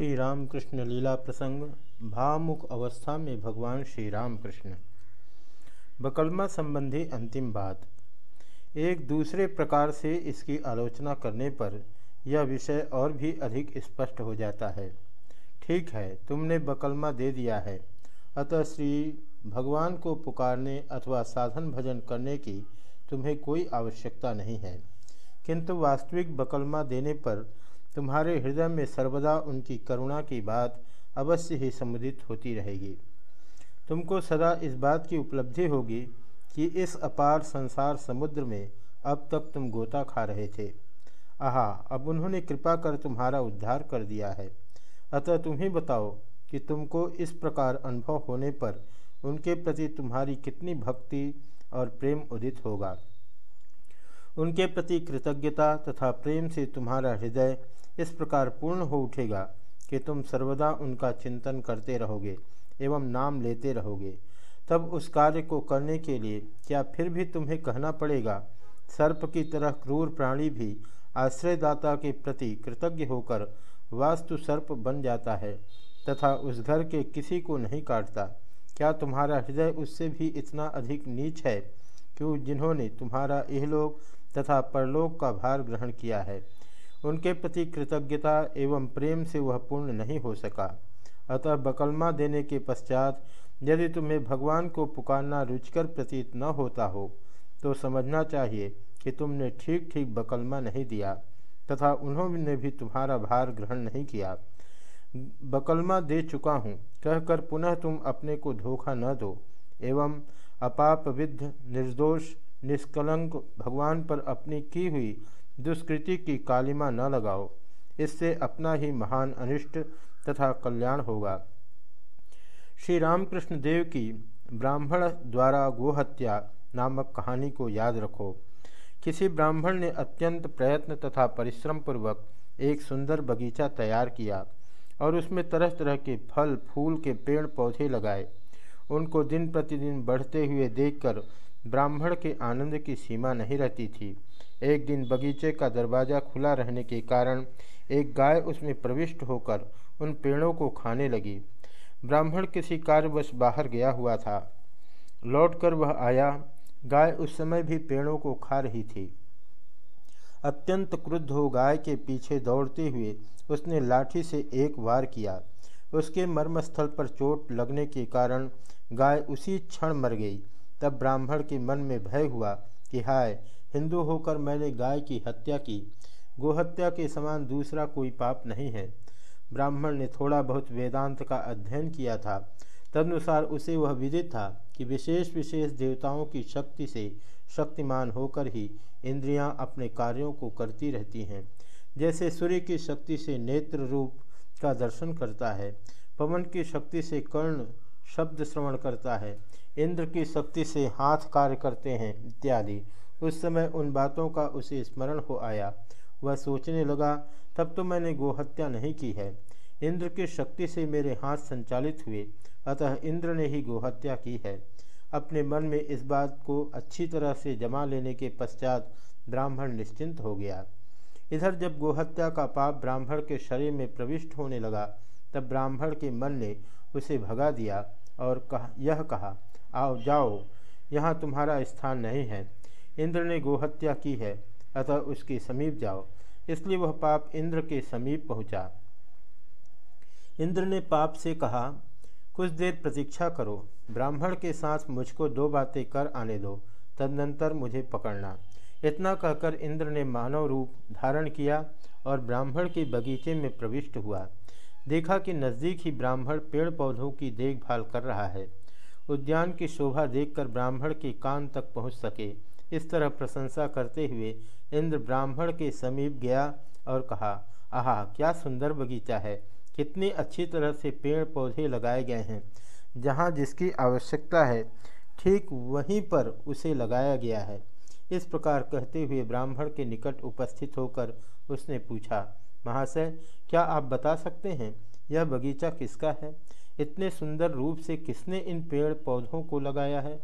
श्री रामकृष्ण लीला प्रसंग, भावमुख अवस्था में भगवान श्री रामकृष्ण बकलमा संबंधी अंतिम बात। एक दूसरे प्रकार से इसकी आलोचना करने पर यह विषय और भी अधिक स्पष्ट हो जाता है। ठीक है, तुमने बकलमा दे दिया है। अतः श्री भगवान को पुकारने अथवा साधन भजन करने की तुम्हें कोई आवश्यकता नहीं है। किंतु वास्तविक बकलमा देने पर तुम्हारे हृदय में सर्वदा उनकी करुणा की बात अवश्य ही समुदित होती रहेगी। तुमको सदा इस बात की उपलब्धि होगी कि इस अपार संसार समुद्र में अब तक तुम गोता खा रहे थे। आहा, अब उन्होंने कृपा कर तुम्हारा उद्धार कर दिया है। अतः तुम ही बताओ कि तुमको इस प्रकार अनुभव होने पर उनके प्रति तुम्हारी कितनी भक्ति और प्रेम उदित होगा। उनके प्रति कृतज्ञता तथा प्रेम से तुम्हारा हृदय इस प्रकार पूर्ण हो उठेगा कि तुम सर्वदा उनका चिंतन करते रहोगे एवं नाम लेते रहोगे। तब उस कार्य को करने के लिए क्या फिर भी तुम्हें कहना पड़ेगा? सर्प की तरह क्रूर प्राणी भी आश्रयदाता के प्रति कृतज्ञ होकर वास्तु सर्प बन जाता है तथा उस घर के किसी को नहीं काटता। क्या तुम्हारा हृदय उससे भी इतना अधिक नीच है क्यों जिन्होंने तुम्हारा इहलोक तथा परलोक का भार ग्रहण किया है। उनके प्रति कृतज्ञता एवं प्रेम से वह पूर्ण नहीं हो सका। अतः बकलमा देने के पश्चात, यदि तुम्हें भगवान को पुकारना रुचकर प्रतीत न होता हो तो समझना चाहिए कि तुमने ठीक ठीक बकलमा नहीं दिया, तथा उन्होंने भी तुम्हारा भार ग्रहण नहीं किया। बकलमा दे चुका हूँ, कहकर पुनः तुम अपने को धोखा न दो, एवं अपाप विद्ध निर्दोष निष्कलंक भगवान पर अपनी की हुई दुष्कृति की कालिमा न लगाओ। इससे अपना ही महान अनिष्ट तथा कल्याण होगा। श्री रामकृष्ण देव की ब्राह्मण द्वारा गोहत्या नामक कहानी को याद रखो। किसी ब्राह्मण ने अत्यंत प्रयत्न तथा परिश्रम पूर्वक एक सुंदर बगीचा तैयार किया और उसमें तरह तरह के फल, फूल के पेड़ पौधे लगाए। उनको दिन प्रतिदिन बढ़ते हुए देखकर ब्राह्मण के आनंद की सीमा नहीं रहती थी। एक दिन बगीचे का दरवाज़ा खुला रहने के कारण एक गाय उसमें प्रविष्ट होकर उन पेड़ों को खाने लगी। ब्राह्मण किसी कार्यवश बाहर गया हुआ था। लौटकर वह आया। गाय उस समय भी पेड़ों को खा रही थी। अत्यंत क्रुद्ध हो गाय के पीछे दौड़ते हुए उसने लाठी से एक वार किया। उसके मर्मस्थल पर चोट लगने के कारण गाय उसी क्षण मर गई। तब ब्राह्मण के मन में भय हुआ कि हाय, हिंदू होकर मैंने गाय की हत्या की। गोहत्या के समान दूसरा कोई पाप नहीं है। ब्राह्मण ने थोड़ा बहुत वेदांत का अध्ययन किया था। तदनुसार उसे वह विदित था कि विशेष विशेष देवताओं की शक्ति से शक्तिमान होकर ही इंद्रियाँ अपने कार्यों को करती रहती हैं। जैसे सूर्य की शक्ति से नेत्र रूप का दर्शन करता है, पवन की शक्ति से कर्ण शब्द श्रवण करता है इंद्र की शक्ति से हाथ कार्य करते हैं, इत्यादि। उस समय उन बातों का उसे स्मरण हो आया। वह सोचने लगा, तब तो मैंने गोहत्या नहीं की है। इंद्र की शक्ति से मेरे हाथ संचालित हुए, अतः इंद्र ने ही गोहत्या की है। अपने मन में इस बात को अच्छी तरह से जमा लेने के पश्चात ब्राह्मण निश्चिंत हो गया। इधर जब गोहत्या का पाप ब्राह्मण के शरीर में प्रविष्ट होने लगा, तब ब्राह्मण के मन ने उसे भगा दिया और कहा, यह कहा आओ जाओ, यहाँ तुम्हारा स्थान नहीं है। इंद्र ने गोहत्या की है, अतः उसके समीप जाओ। इसलिए वह पाप इंद्र के समीप पहुँचा। इंद्र ने पाप से कहा, कुछ देर प्रतीक्षा करो, ब्राह्मण के साथ मुझको दो बातें कर आने दो, तदनंतर मुझे पकड़ना। इतना कहकर इंद्र ने मानव रूप धारण किया और ब्राह्मण के बगीचे में प्रविष्ट हुआ। देखा कि नज़दीक ही ब्राह्मण पेड़ पौधों की देखभाल कर रहा है। उद्यान की शोभा देखकर ब्राह्मण के कान तक पहुँच सके। इस तरह प्रशंसा करते हुए इंद्र ब्राह्मण के समीप गया और कहा, आहा, क्या सुंदर बगीचा है। कितनी अच्छी तरह से पेड़ पौधे लगाए गए हैं। जहाँ जिसकी आवश्यकता है, ठीक वहीं पर उसे लगाया गया है। इस प्रकार कहते हुए ब्राह्मण के निकट उपस्थित होकर उसने पूछा, महाशय, क्या आप बता सकते हैं यह बगीचा किसका है? इतने सुंदर रूप से किसने इन पेड़ पौधों को लगाया है?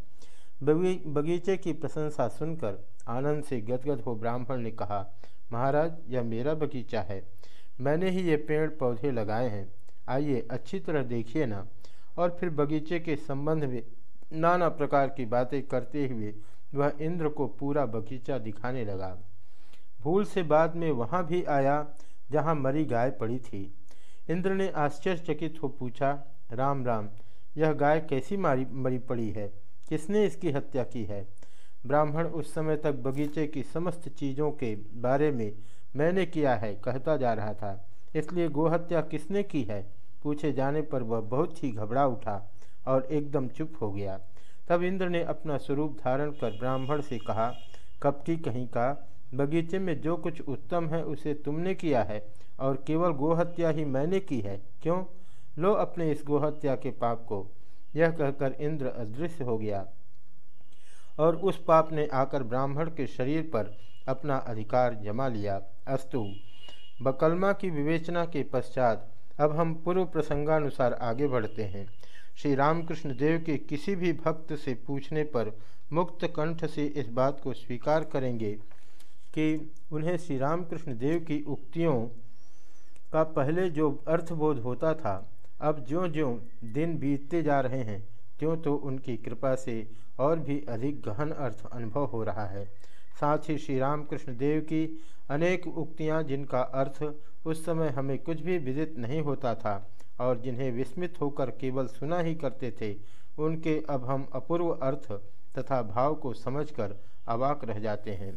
बगीचे की प्रशंसा सुनकर आनंद से गदगद हो ब्राह्मण ने कहा, महाराज, यह मेरा बगीचा है। मैंने ही ये पेड़ पौधे लगाए हैं। आइए, अच्छी तरह देखिए ना। और फिर बगीचे के संबंध में नाना प्रकार की बातें करते हुए वह इंद्र को पूरा बगीचा दिखाने लगा। भूल से बाद में वहाँ भी आया, जहाँ मरी गाय पड़ी थी। इंद्र ने आश्चर्यचकित हो पूछा राम राम, यह गाय कैसी मारी, मरी पड़ी है? किसने इसकी हत्या की है? ब्राह्मण उस समय तक बगीचे की समस्त चीज़ों के बारे में मैंने किया है, कहता जा रहा था। इसलिए गोहत्या किसने की है? पूछे जाने पर वह बहुत ही घबरा उठा और एकदम चुप हो गया। तब इंद्र ने अपना स्वरूप धारण कर ब्राह्मण से कहा, कब की कहीं का? बगीचे में जो कुछ उत्तम है, उसे तुमने किया है और केवल गोहत्या ही मैंने की है। क्यों? लो अपने इस गोहत्या के पाप को। यह कहकर इंद्र अदृश्य हो गया और उस पाप ने आकर ब्राह्मण के शरीर पर अपना अधिकार जमा लिया। अस्तु, बकलमा की विवेचना के पश्चात अब हम पूर्व प्रसंगानुसार आगे बढ़ते हैं। श्री रामकृष्ण देव के किसी भी भक्त से पूछने पर मुक्त कंठ से इस बात को स्वीकार करेंगे कि उन्हें श्री रामकृष्ण देव की उक्तियों का पहले जो अर्थबोध होता था अब ज्यों ज्यों दिन बीतते जा रहे हैं, त्यों तो उनकी कृपा से और भी अधिक गहन अर्थ अनुभव हो रहा है। साथ ही श्री रामकृष्ण देव की अनेक उक्तियाँ जिनका अर्थ उस समय हमें कुछ भी विदित नहीं होता था और जिन्हें विस्मित होकर केवल सुना ही करते थे, उनके अब हम अपूर्व अर्थ तथा भाव को समझकर अवाक रह जाते हैं।